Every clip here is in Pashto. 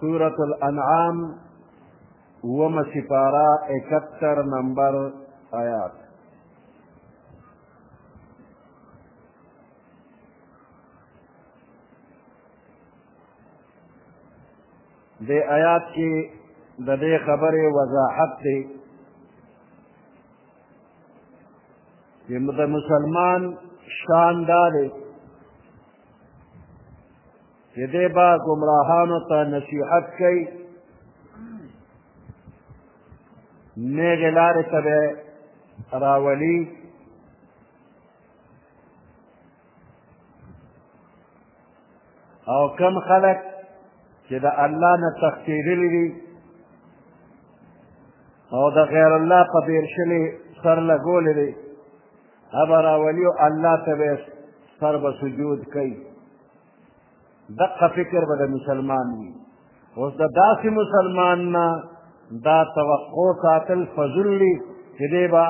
سورة الانعام وم سپارا اکتر نمبر آیات دے آیات کی د دې خبرې وضاحت دی چې د مسلمان شان دا دی چې دی به ګمراهانو ته نصیحت کوي نیغې لارې ته به راولي او کم خلک چې د الله نه تښتېدلي دي او د غیر الله په بیر شلې سر لګولې دی هغه راولي او الله ته به سر به سجود کوي دقه فکر به د مسلمان وي اوس د داسې مسلمان نه دا توقع ساتل فضل دی چې دی به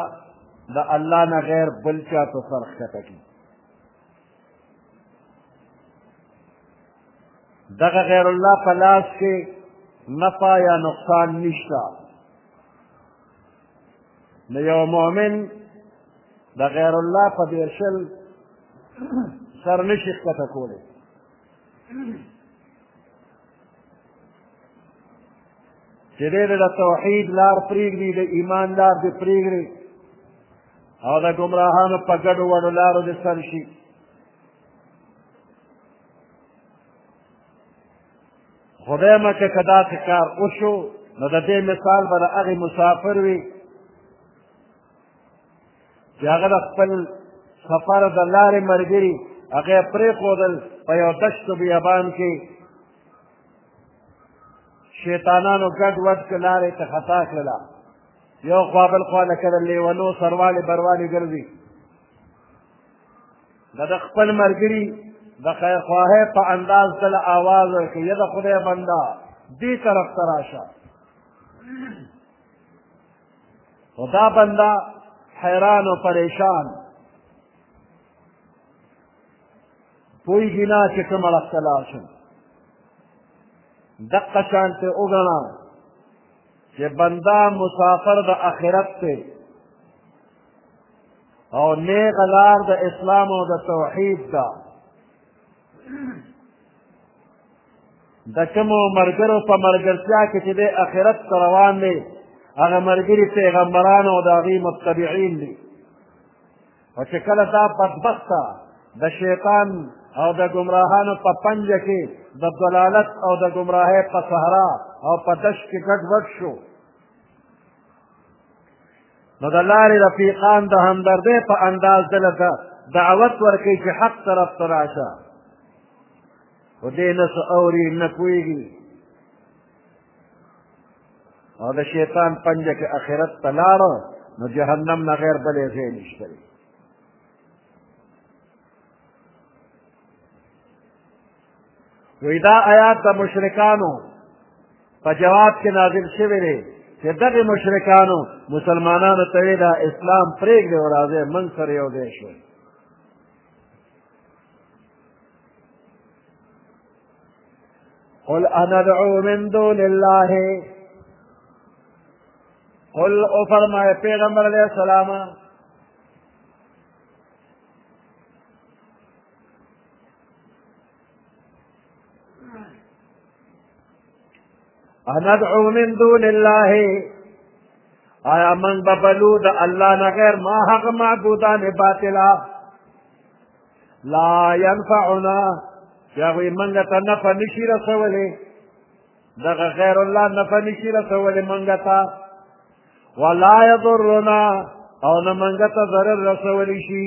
د الله نه غیر بل چا ته سر ښکته کړي دغه غیر الله په لاس کې نفع یا نقصان نشته نو یو مؤمن د غیر الله په دیرشل سر نشي ښکته کولی چې دی د توحید لار پرېږدي د ایمان لار دې پرېږدي او د ګمراهانو په ګډو وډو لارو دې سر شي خدای مه که که داسې کار وشو نو د دې مثال به د هغې مسافر وي چې هغه د خپل سفر د لارې ملګري هغه یې پرېښودل په یو دشتو بیابان کې شیطانانو ګډ وډ که لارې ته خطا کړله یو خوا بل خوا لکه د لیونو سروالې بروالې ګرځي د د خپل مرګري د خیرخواهۍ په انداز ته له آواز ورکړي یا د خدای بنده دې طرف ته راشه خو دا بنده حیران و پریشان پوهېږي نه چې کومه اړخ ته لاړ شم دقه شان ته وګڼه چې بنده مسافر د اخرت دی او نیغه لار د اسلام او د توحید ده د کومو ملګرو په ملګرتیا کې چې دی اخرت ته روان دی هغه ملګري پیغمبران او د هغوی متبعین دي او چې کله دا بدبخته د شیطان او د ګمراهانو په پنجه کې د دلالت او د ګمراهۍ په صحرا او په دشت کې ګډوډ شو نو د لارې رفیقان د همدردۍ په انداز دله ته دعوت ورکوي چې حق طرف ته راشه خو دې نه څه اوري نه پوهېږي او د شیطان پنجه کې اخرت ته لاړه نو جهنم نه غیر بلې ځای نشته وی دا آیات د مشرکانو په جواب کې نازل شوی دی چې دغه مشرکانو مسلمانانو ته وی دا اسلام پرېږدي او راځئ موږ سره یو ځای شئ قل اندعو من دون الله قل او فرمائے پیغمبر علیہ السلام اندعو من دون الله آیا من ببلو د الله نه غیر ما حق معبودان باطلا لا ينفعنا یا غوی منګه ته نه پنشي رسولې دغه غیر الله نه پنشي رسولې منګه ته ولا يضرنا او نه منګه ته ضرر رسولې شي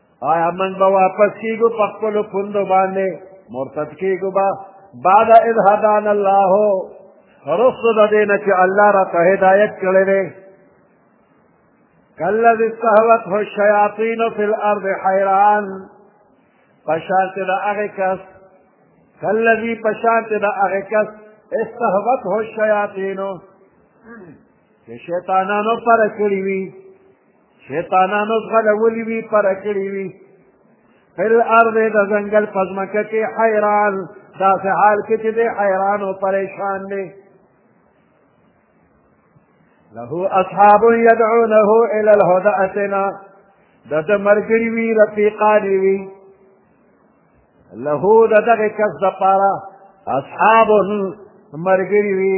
آیا من به واپس کیږو په خپلو پوندو باندې مرتد کیږو به بعد اذ هدان الله رسو د دې نه چې الله راته هدایت کړی دی کالذي استهوته الشیاطین فی الارض حیران په شان چې د هغې کس کالذي په شان چې د هغې کس استهوته الشیاطینو چې شیطانانو پر کړي وي شیطانانو ځغلولي وي پره کړي وي فی الارض د ځنګل په ځمکه کې حیران داسې حال کې چې دی حیران او پریشان دی له اصحاب یدعونه الی الهدى اتنا د د مرګري وي رفیقان وي له د دغه کس د پاره اصحاب مرګري وي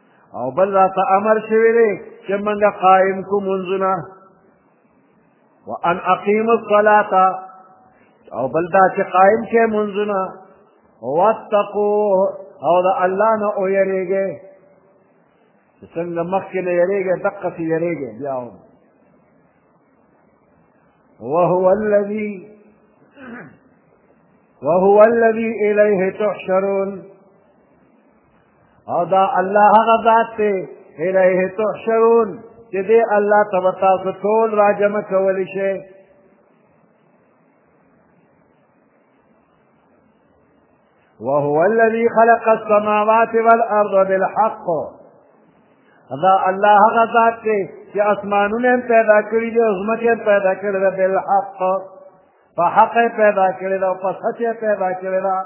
او بل راته امر شوی دی چې موږ قایم کو منځونه وان اقیم الصلاة او بل دا چې قایم کې منځونه واتقوه او د الله نه ویریږئ چې څنګه مخکې نه یریږئ دقسې یریږئ بیا هم وهو الذي وهو الذي إليه تحشرون او دا الله هغه ذات دی الیه تحشرون چې دې الله ته به تاسو ټول راجمع کولی شئ وهو الذي خلق السماوات والأرض بالحق دا الله هغه ذات دی چې اسمانونه هم پیدا کړي دي او ځمکه هم پیدا کړې ده بالحق په حق یې پیدا کړې ده او په سچ یې پیدا کړې ده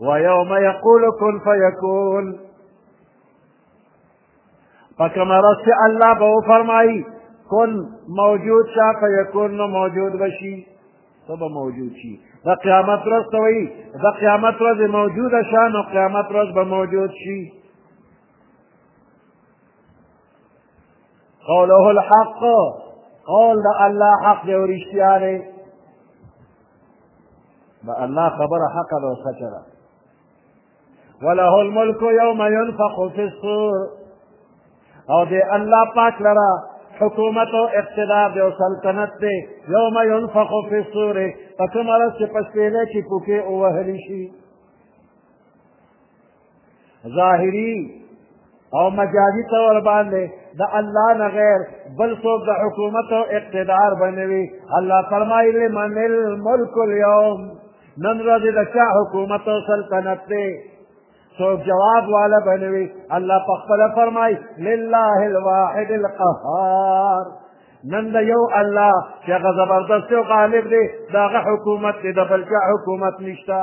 ويوم يقول كن فيكون فكما رسي الله به فرمائي كن موجود شا فيكون موجود بشي سبا موجود شي دا قیامت ورځ ته وایي دا قیامت ورځ موجوده شه نو قیامت ورځ به موجود شي قوله الحق قول د الله حق دی او رښتیا دی د الله خبره حق ده او سچه ده وله الملک یوم ينفخ فی الصور او د الله پاک لره حکومت او اقتدار دی او سلطنت دی یوم ينفخ فی الصور په کومه ورځ چې په شپېلۍ کې پوکې ووهلی شي ظاهری او مجازي طور باندې د الله نه غیر بل څوک د حکومت او اقتدار بنوي الله فرمایي لمن الملک اليوم نن ورځ د چا حکومت او سلطنت دی څوک جواب والا بنوي الله په خپل فرمایي لله الواحد القهار نن د یو الله چې هغه زبردست او غالب دی د هغه حکومت دی د بل چا حکومت نشته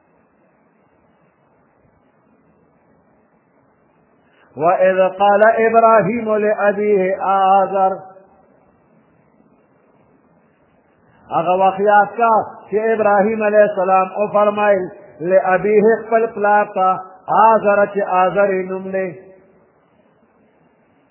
وإذ قال إبراهيم لأبيه آذر هغه واقعات کا چې ابراهيم عليه السلام او فرمایل لأبيه خپل پلار ته آذر چې آذر نوم دی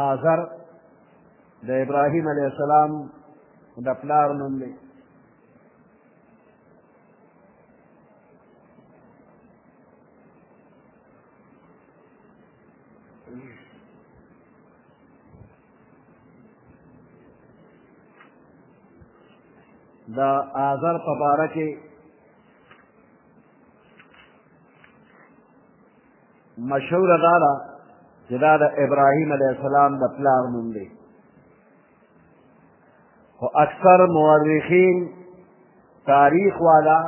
آزر د ابراهیم علیه السلام د پلار نوم دی د آزر په باره کې مشهوره دا ده چې دا د ابراهیم علیه السلام د پلار نوم دی خو اکثر مورخین تاریخ والا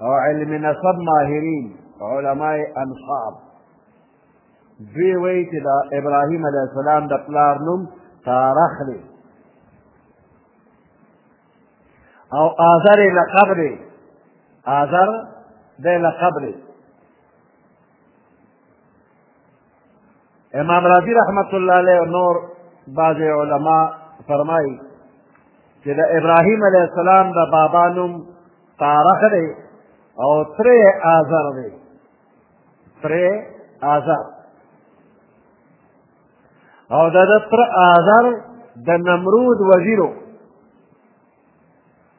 او علم نسب ماهرین علماء انصاب دوی وایي چې د ابراهیم علیه السلام د پلار نوم تارخ دی او آذر لقب دی آذر د لقب دی امام رازی رحمت الله علیه او نور بعض علما فرمایي چې د ابراهیم علیه السلام د بابا نوم تارخ دی او ترې آزر دی ترې آزر او د ده تر آزر د نمرود وزیرو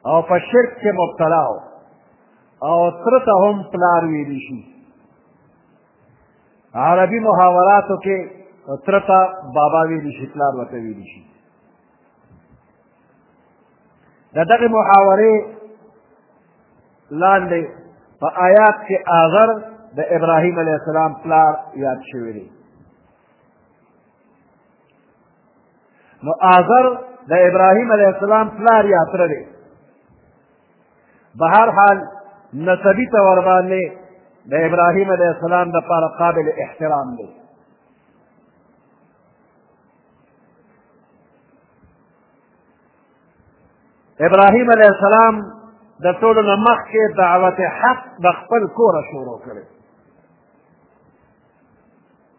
او په شرک کې مبتلا و او تر ته هم پلار ویلی شي عربي محاوراتو کې تر ته بابا ویلی شي پلار ورته ویلی شي د دغې محاورې لاندې په آیات کې آذر د ابراهیم علیه السلام پلار یاد شوی دی نو آذر د ابراهیم علیه السلام پلار یا تره دی به هر حال نسبي ته ورباندې د ابراهیم علیه السلام دپاره قابل احترام دی ابراهیم علیه السلام د ټولو نه مخکې دعوت حق د خپل کوره شروع کړې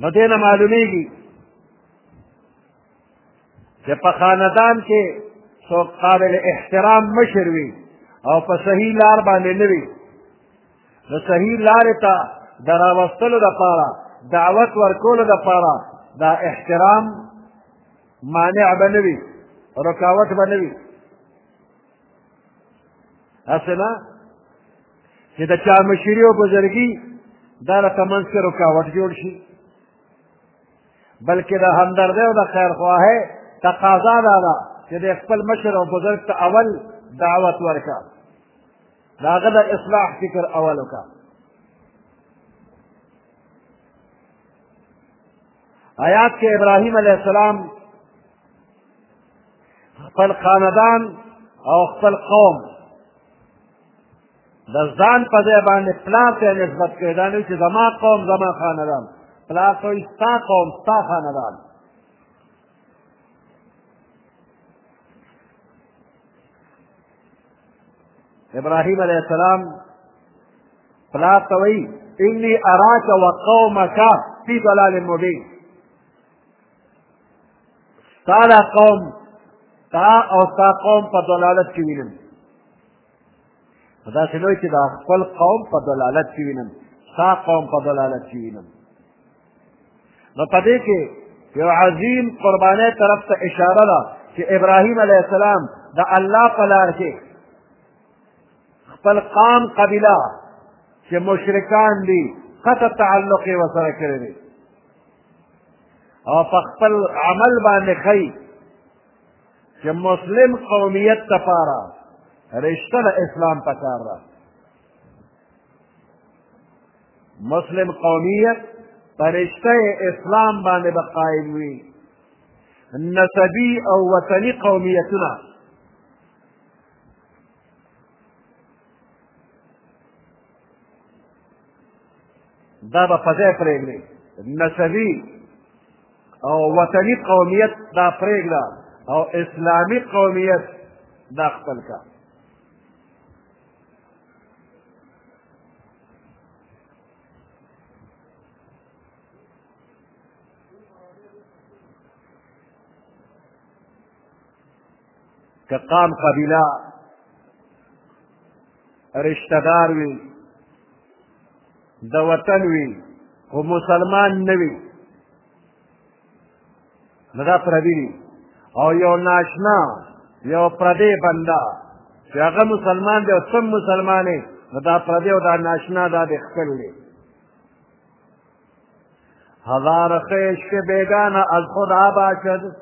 نو دې نه معلومیږي چې په خاندان کې څوک قابل احترام مشر وي او په صحیح لار باندې نه وي نو صحیح لارې ته د راوستلو دپاره دعوت ورکولو دپاره دا احترام مانع به نه وي رکاوټ به نه وي هسې نه چې د چا مشري او بزرګي دا راته منځ کې رکاوټ جوړ شي بلکې د همدردۍ او د خیرخواهۍ تقاضا دا ده چې د خپل مشر او بزرګ ته اول دعوت ورکړه د هغه د اصلاح فکر اول وکړه آیات کې ابراهیم علیه السلام خپل خاندان او خپل قوم د ځان په ځای باندې پلار ته نسبت کړی دا نه چې زما قوم زما خاندان پلار ته وایي ستا قوم ستا خاندان ابراهیم علیه السلام پلار ته وایي اني اراک و قومک فی ضلال مبین ستا دا قوم تا او ستا قوم په ضلالت کې وینم داسې نه چې دا خپل قوم په ضلالت کې وینم ستا قوم په ضلالت کې وینم نو په دې کې یو عظیم قربانۍ طرف ته اشاره ده چې ابراهیم علیه السلام د الله په لار کې خپل قام قبیله چې مشرکان دي قطع تعلق یې ورسره کړی دی او په خپل عمل باندې ښیي چې مسلم قومیت لپاره رشته د اسلام په کار ده مسلم قومیت په رشته اسلام باندې به قایم وي نسبي او وطني قومیتونه دا به په ځای پرېږدي نسبي او وطني قومیت دا پرېږده او اسلامي قومیت دا خپل کا که قام قبیله رشتهدار وي د وطن وي خو مسلمان نه وي نو دا پردي دي او یو ناشنا یو پردی بنده چې هغه مسلمان دی او څوم مسلمان دی نو دا پردی او دا ناشنا دا د خپل دی هزار خیش که بیگانه از خدا باشد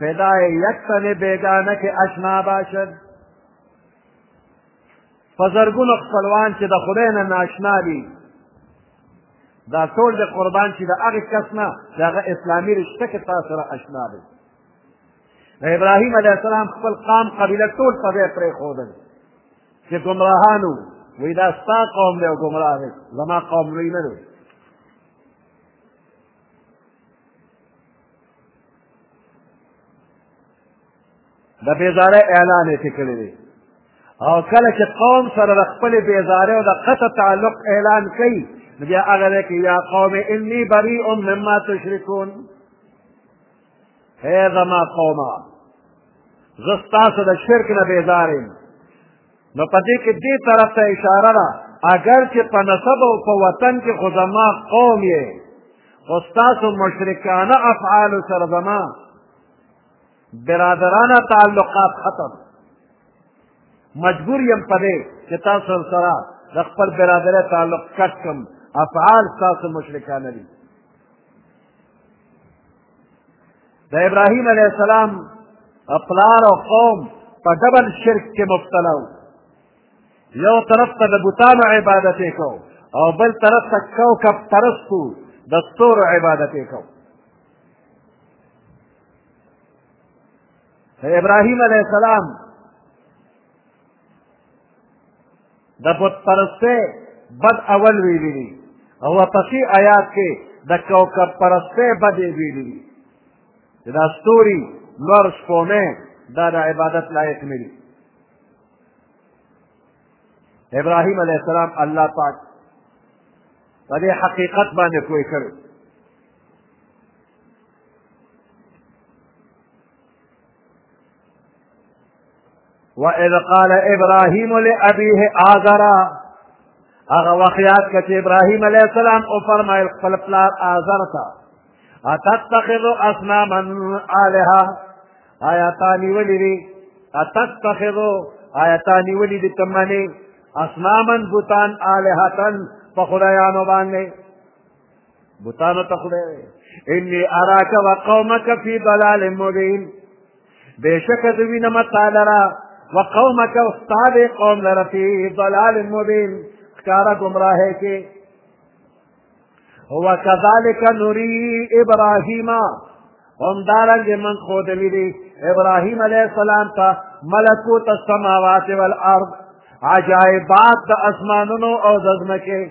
فدای یک تن بیگانه که اشنا باشد په زرګونو خپلوان چې د خدای نه ناشنا دي دا ټول د قربان چې د هغه کس نه د هغه اسلامي رشته کې تاسو سره اشنا دی د ابراهیم علیه السلام خپل قام قبیله ټول په ځای پرېښودل چې ګمراهان وو وایي دا ستا قوم دی او ګمراه دی زما قوم لوی نه دی د بېزارۍ اعلان یې کړی دی او کله چې قوم سره د خپلې بېزارۍ او د قطع تعلق اعلان کوي نو بیا هغه دی کې یا قوم انی بریء مما تشرکون ای زما قومه زه ستاسو د شرک نه بیزار یم نو په دې کې دې طرف ته اشاره ده اگر چې په نسب او په وطن کې خو زما قوم یې خو ستاسو مشرکانه افعالو سره زما برادرانه تعلقات ختم مجبور یم په دې چې تاسو سره د خپل برادرۍ تعلق کټ کړم افعال ستاسو مشرکانه دي د ابراهیم علیه السلام پلار او قوم په ډبل شرک کې مبتلا وو یو طرف ته د بوتانو عبادت یې کو او بل طرف ته کوکب پرستو د ستورو عبادت یې کو ابراهیم علیه السلام د بت پرسته بد اول ویلی دي او پسې آیات کې د کوكب پرسته بد ویلی دي چې دا ستوري نور سپومه دا د عبادت لایق نه دي ابراهیم علیه السلام الله پاک په دې حقیقت باندې پوه کړو وَإِذْ قَالَ إِبْرَاهِيمُ لِأَبِيهِ آزَرَ هغه واقعات کې چې ابراهیم علیه السلام او فرمایل خپل پلار آزر ته اتتخذ اصناما الها آیا تا نیولې دي اتتخذ آیا تا نیولې دي تمنې اصناما بوتان الهتن په خدایانو باندې بوتانو ته خدای انی اراک و قومک فی ضلال مبین بېشکه زه وینم تا لره و قومک او ستا دې قوم لره فی ضلال مبین ښکاره ګمراهۍ کې هو کذالک نوری ابراهیم هم دارنګ من خودلی دی ابراهیم علیه السلام ته ملکوت السماوات والارض عجائبات د اسمانونو او د ځمکې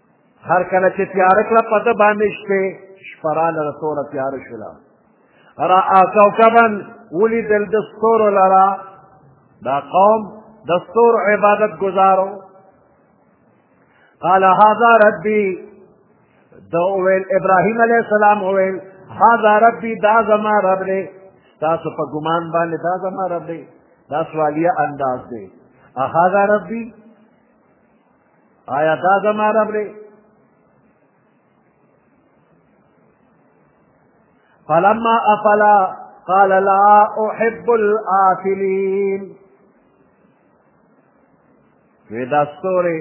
هر کله چې تیاره کړه په ده باندې شپې شپه راله له توره تیاره شوله رأى كوكبا ولد الدستور لرا دا قوم دستور عبادت گزارو قال هذا ربي دا اویل ابراهیم علیہ السلام اویل هذا ربي دا زما رب دی تاسو په ګمان باندې دا زما رب دی دا سوالیه انداز دی هذا ربي آیا دا زما رب دی فلما افلا قال لا احب الافلين وی دا ستوري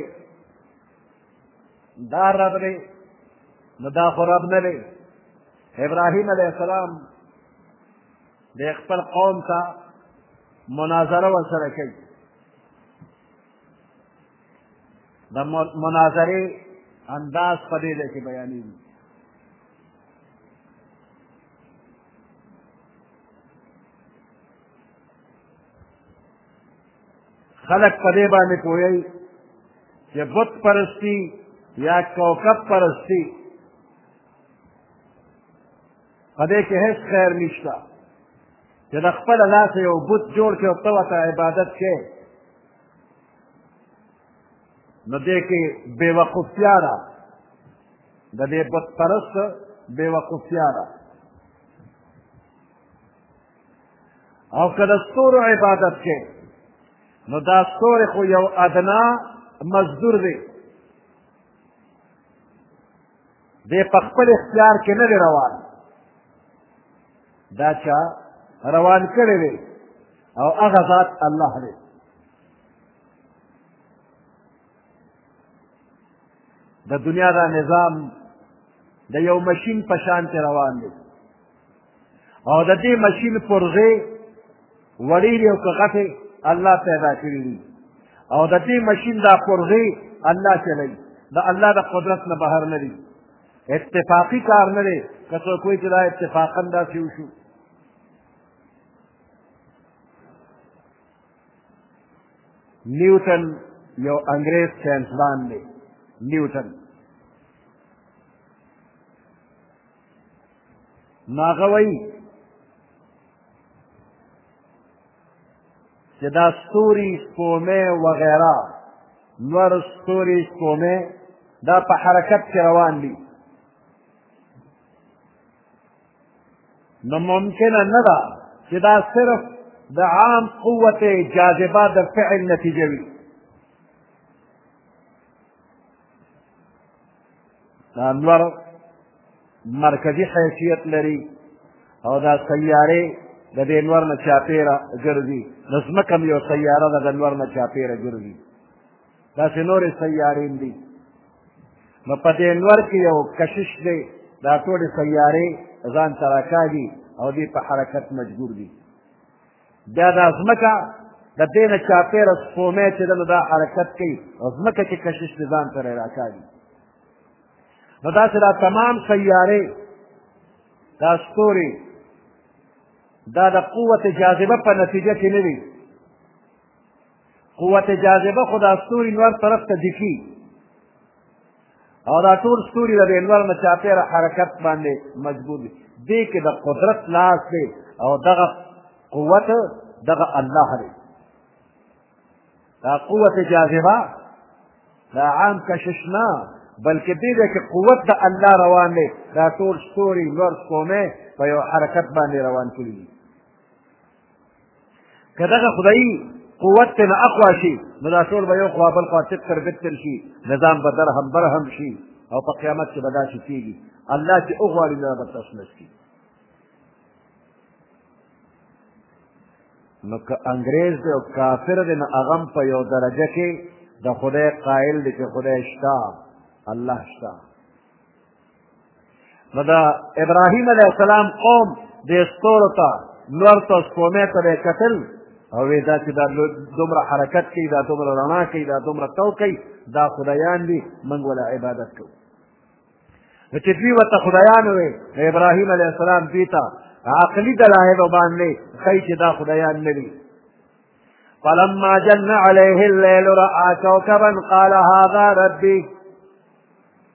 دا رب دی نو دا خو رب نه دی ابراهیم علیه السلام د خپل قوم ته مناظره ورسره کوي د مناظرې انداز په دې ځای کې بیانېږي خلق په دې باندې پوهیږي چې بت پرستی یا کوکب پرستی په دې کې هیڅ خیر نشته چې د خپل لاس یو بت جوړ کړي او ته ورته عبادت کوې نو دې کې بېوقفتیا ده د دې بت پرست بېوقفتیا ده او که د ستورو عبادت کې نو دا ستوري خو یو ادنا مزدور دی دې په خپل اختیار کې نه دی روان دا چا روان کړی دی او هغه ذات الله دی د دنیا دا نظام د یو ماشین په شان ته روان دی او د دې ماشین پرزه وړې دی او کغته الله پیدا کړی دی او د دې ماشین دا پرزه الله چلی دا الله د قدرت نه بهر نه دی اتفاقی کار نه دی که څوک وایي چې دا اتفاقا داسې وشو نیوټن یو انګریز ساینسدان دی نیوټن نو هغه وایي چې دا ستوري سپومې وغیره نور ستوري سپومې دا په حرکت کې روان دي نو ممکنه نه ده چې دا صرف د عام قوت جاذبه د فعل نتیجه وي دا نور مرکزي حیثیت لري او دا سیارې د دې نور نه چاپېره ګرځي نو ځمکه هم یو سیاره ده د نور نه چاپېره ګرځي داسې نورې سیارې هم دي نو په دې انور کې یو کشش دی دا ټولې سیارې ځان ته راکاږي او دې په حرکت مجبور دي بیا دا ځمکه د دې نه چاپېره سپومې چې ده نو دا حرکت کوي او ځمکه چې کشش دی ځان سره راکاږي نو داسې دا تمام سیارې دا ستوري دا د قوت جاذبه په نتیجه کې نه وي قوت جاذبه خو دا ستوري نور طرف ته دکي او دا ټول ستوري د انور نه چاپېره حرکت باندې مجبور دي دې کې د قدرت لاس دی او دغه قوت دغه الله دی دا قوت جاذبه دا عام کشش نه بلکې دې ده کې قوت د الله روان دی دا ټول ستوري نور سپومې په یو حرکت باندې روان کړي که دغه خدایي قوت ته نه اخوا شي نو دا ټول به یو خوا بل خوا تتر بتر شي نظام به درهم برهم شي او په قیامت کې به داسې کېږي الله چې وغواړي نو به تاسو نه شي نو که انګریز دی او کافر دی نو هغه هم په یو درجه کې د خدای قایل دی چې خدای شته الله شته نو د ابراهیم علیه السلام قوم دې ستورو ته لور ته سپومې ته به کتل او وی دا چې دا دومره حرکت کوي دا دومره رڼا کوي دا دومره تو کوي دا خدایان دي موږ ولا عبادت کوو نو چې دوی ورته خدایان وي نو ابراهیم علیه السلام دوی ته عقلي دلایلو باندې ښایي چې دا خدایان نه دي فلما جن عليه الليل رأى كوكبا قال هذا ربي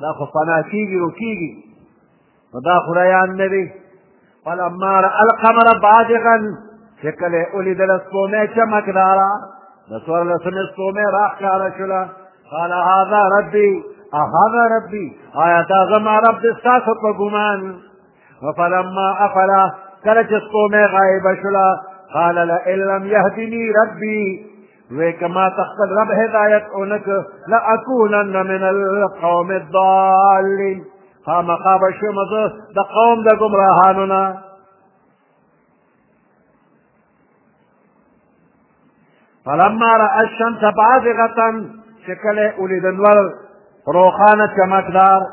دا خو فنا کېږي نو کېږي نو دا خدایان نه دي فلما را القمر بازغا چې کله یې ولیدله سپومې چمکداره د څوارلسمې سپومې راښکاره شوله قال هذا ربي هذا ربي آیا دا زما رب د ستاسو په ګمان فلما افلا کله چې سپومې غایبه شوله قال لئن لم يهدني ربي وی که ما ته خپل رب هدایت اونکه لاکونن من القوم الضالین خامخا به شم زه د قوم د ګمراهانو نه فلما را الشمس بازغه چې کله ولید نور روخانه چمکدار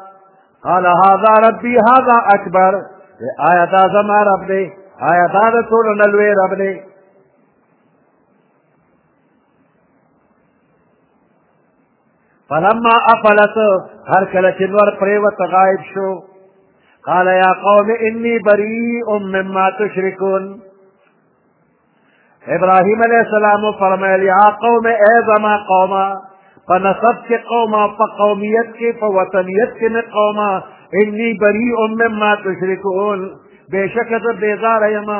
قال هذا ربي هذا اکبر آیا دا زما رب دی آیا دا د ټولو نه لوی رب دی فلما افلت هر کله چې نور پریوت غایب شو قال یا قوم انی بریء مما تشرکون ابراهیم علیہ السلام فرمایل یا قوم ای زما قوما په نسب کې قوما په قومیت کې په وطنیت کې نه قوما انی بریء مما تشرکون بے شک زه بیزار یما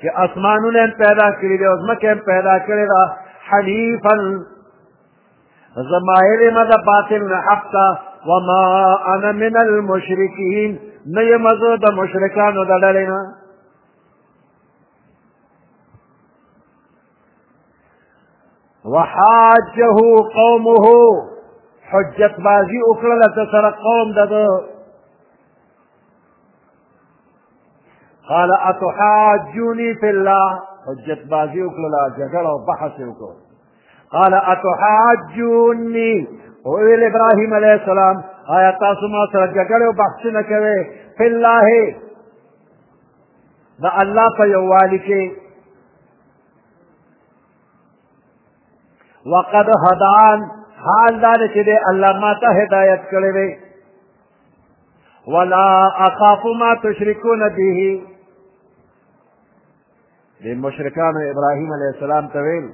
چې اسمانونه هم پیدا کړي دي او ځمکه هم پیدا کړې ده حنیفا زه مایل یم د باطل نه حق ته وما انا من المشرکین نه یم زه د مشرکانو د ډلې نه وحاجه قومه حجت بازی اکړه د سره قوم د قال اتحاجوني في الله حجت بازی وکړه جګړه او بحث وکړه قال اتحاجوني ویل ابراهيم عليه السلام آیا تاسو ما سره جګړه او بحث نه کوي في الله د الله په یووالي کې وقد هدان حال دا چې دی الله ما ته هدایت کړی دی ولا اخاف ما تشركون به د مشرکانو ابراهیم علیه السلام ته ویل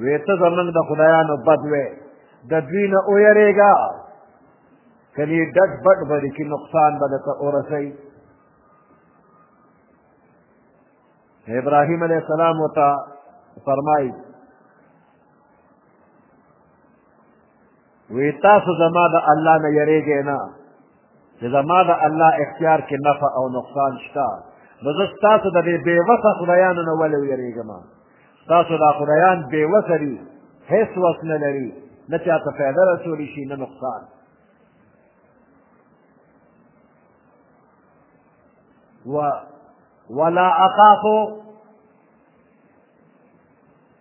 وی ته زمونږ د خدایانو بد وې د دوی نه ویرېږه که یې ډډ بډ به دې کي نقصان به درته ورسوي ابراهیم علیه السلام ورته فرمایي وی تاسو زما د الله نه یریږئ نه چې زما د الله اختیار کې نفع او نقصان شته نو زه ستاسو د دې بېوسه خدایانو نه ولې ویریږم ستاسو دا خدایان بېوسه دي هیڅ وس نه لري نه چاته فایده رسولی شي نه نقصان و ولا اخاف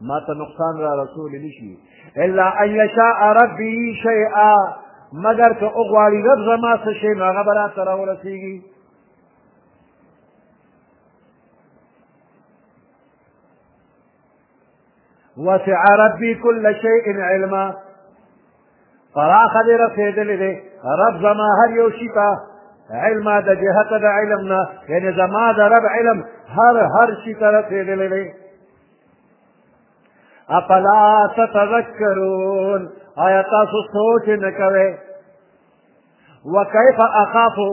ما ته نقصان را رسول نشي الا ان یشاء ربي شیئا مگر که وغواړي رب زما څه شی نو هغه به راته راورسېږي وسع ربي كل شيء علما پراخه دې رسېدلې دی رب زما هر یو شي ته علما د جهت د علم نه یعنې زما د رب علم هر هر شي ته رسېدلی دی افلا تتذکرون آیا تاسو سوچ نه کوئ وکیف اخافو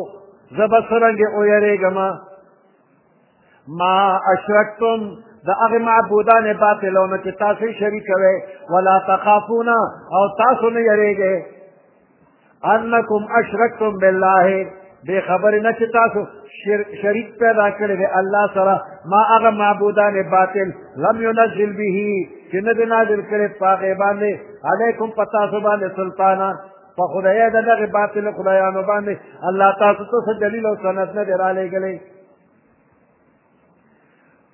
زه به څرنګې ویرېږم ما اشرکتم د هغه معبودان باطلونه چې تاسو شریکوي ولا تخافون او تاسو نه یریږئ انکم اشرکتم بالله بے خبر نه چې تاسو شریک پیدا کړی دی الله سره ما هغه معبودان باطل لم ينزل به چې نه دی نازل کړی په هغې باندې علیکم په تاسو باندې سلطانا په خدای د دغه باطل خدایانو باندې الله تاسو ته څه دلیل او سند نه دی رالیږلی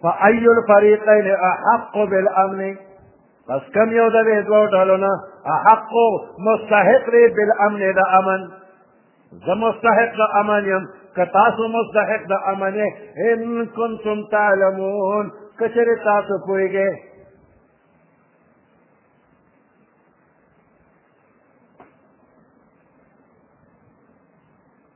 فأي الفريقين أحق بالأمن پس کم یو د دې دوه ډلو نه احق مستحق دی بالامن د امن زه مستحق د امن یم که تاسو مستحق د امن ان کنتم تعلمون که چېرې تاسو پوهېږئ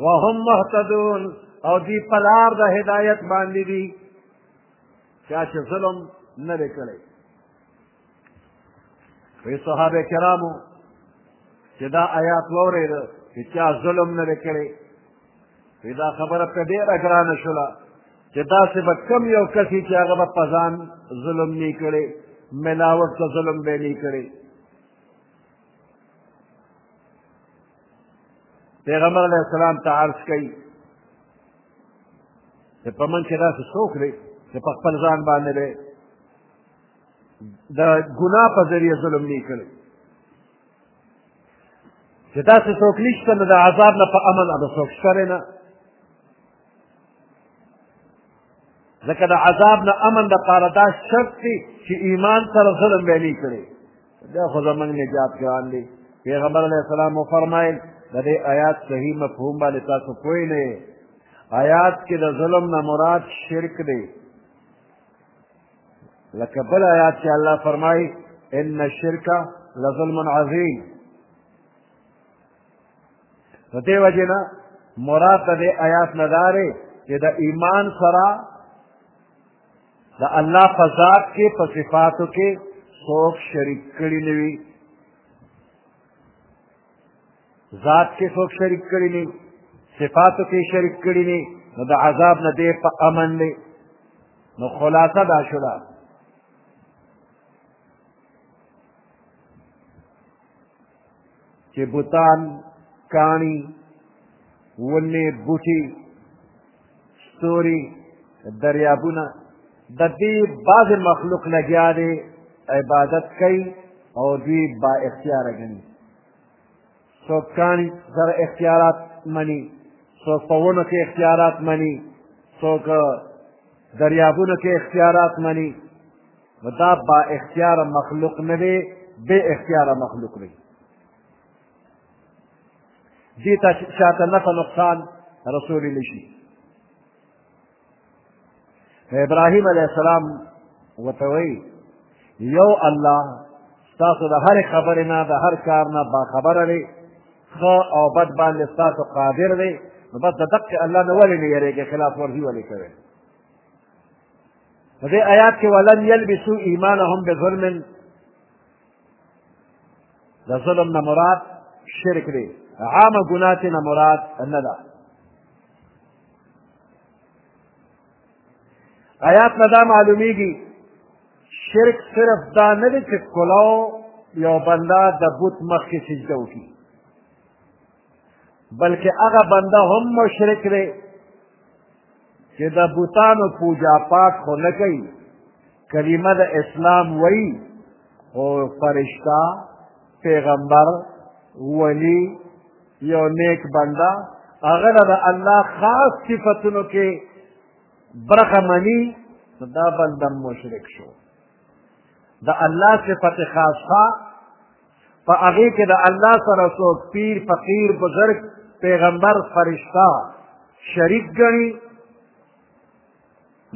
وهم مهتدون او دی پلار د هدایت باندې دي چا چې ظلم نه دی کړی وی صحابه کرامو چې دا آیات واورېده چې چا ظلم نه دی کړی وی دا خبره په ډېره ګرانه شوله چې داسې به کم یو کس چې هغه به په ځان ظلم نه کړی ملاوت ته ظلم به نه کړی پیغمبر علیه السلام ته عرض کوي چې په من کې داسې څوک دی چې په خپل ځان باندې دی د ګناه په ذریعه ظلم نه کړی چې داسې څوک نشته نو د عذاب نه په امن به څوک شته نه ځکه د عذاب نه امن دپاره دا شرط دی چې ایمان سره ظلم به نه کړي دا خو زمونږ نجات ګران دی پیغمبر علیه السلام وفرمایل د دې آیات صحیح مفهوم باندې تاسو پوه نه آیات کې د ظلم نه مراد شرک دی لکه بل آیات کې الله فرمایي ان الشرک لظلم عظیم نو دې وجې نه مراد د دې آیات نه دا دی چې د ایمان سره د الله په ذات کې په صفاتو کې څوک شریک کړي نه وي ذات کې څوک شریک کړي نه صفاتو کې شریک کړي نه نو د عذاب نه دی په امن دی نو خلاصه دا شوله چې بوتان کاڼي ونې بوټي ستوري دریابونه د دې بعض مخلوق لګیا دی عبادت کوي او دوی با اختیاره ګڼي څوک کاڼي سره اختیارات مني څوک په ونو کې اختیارات مني څوک دریابونو کې اختیارات مني نو دا با اختیار مخلوق نه دی بې اختیاره مخلوق دی دې ته چاته نفع نقصان رسولی نه شي ابراهیم علیه السلام ورته وایي یو الله ستاسو د هرې خبرې نه د هر کار نه باخبره دی ښه او بد باندې ستاسو قادر دی نو بس د دقې الله نه ولې نه یېرېږې خلاف ورزي ولې کوې په دې آیات کې ولن یلبسو ایمانهم بظلم د ظلم نه مراد شرک دی عامه ګناه ترې نه مراد نه ده آیات نه دا معلومیږي شرک صرف دا نه دی چې کلاو یو بنده د بت مخکې سجده وکړي بلکې هغه بنده هم مشرک دی چې د بوتانو پوجا پاک خو نه کوي کلمه د اسلام وایي خو فرشته پیغمبر ولی یو نیک بنده هغه له د الله خاص صفتونو کې برخه مني دا بنده مشرک شو د الله صفت خاصه په هغې کې د الله سره څوک پیر فقیر بزرګ پیغمبر فرشته شریک ګڼي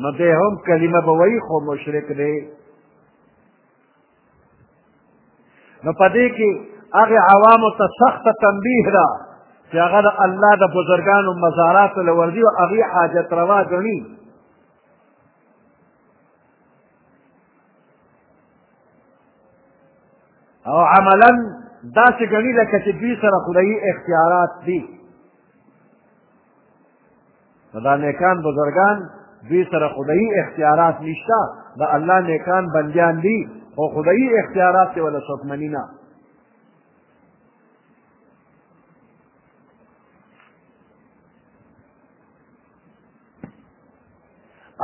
نو دی هم کلمه به وایي خو مشرک دی نو په دې کې هغې عوامو ته سخته تنبیه ده چې هغه د الله د بزرګانو مزاراتو له ورځي او هغې حاجت روا ګڼي او عملا داسې ګڼي لکه چې دوی سره خدایي اختیارات دي نو دا نیکان بزرګان دوی سره خدایي اختیارات نشته د الله نیکان بندیان دي خو خدایي اختیارات یې ولا څوک مني نه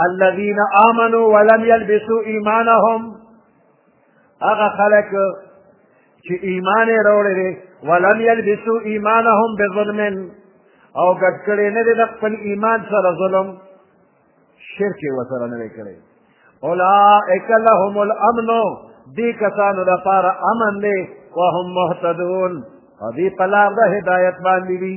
الذين آمنوا ولم يلبسوا إيمانهم هغه خلک چې ایمان یې راوړی دی ولم یلبسو ایمانهم بظلم او ګډ کړی نه دی د خپل ایمان سره ظلم شرک یې ورسره نه دی کړی اولئک لهم الامن دې کسانو لپاره امن دی وهم مهتدون او دې په لار د هدایت باندې دي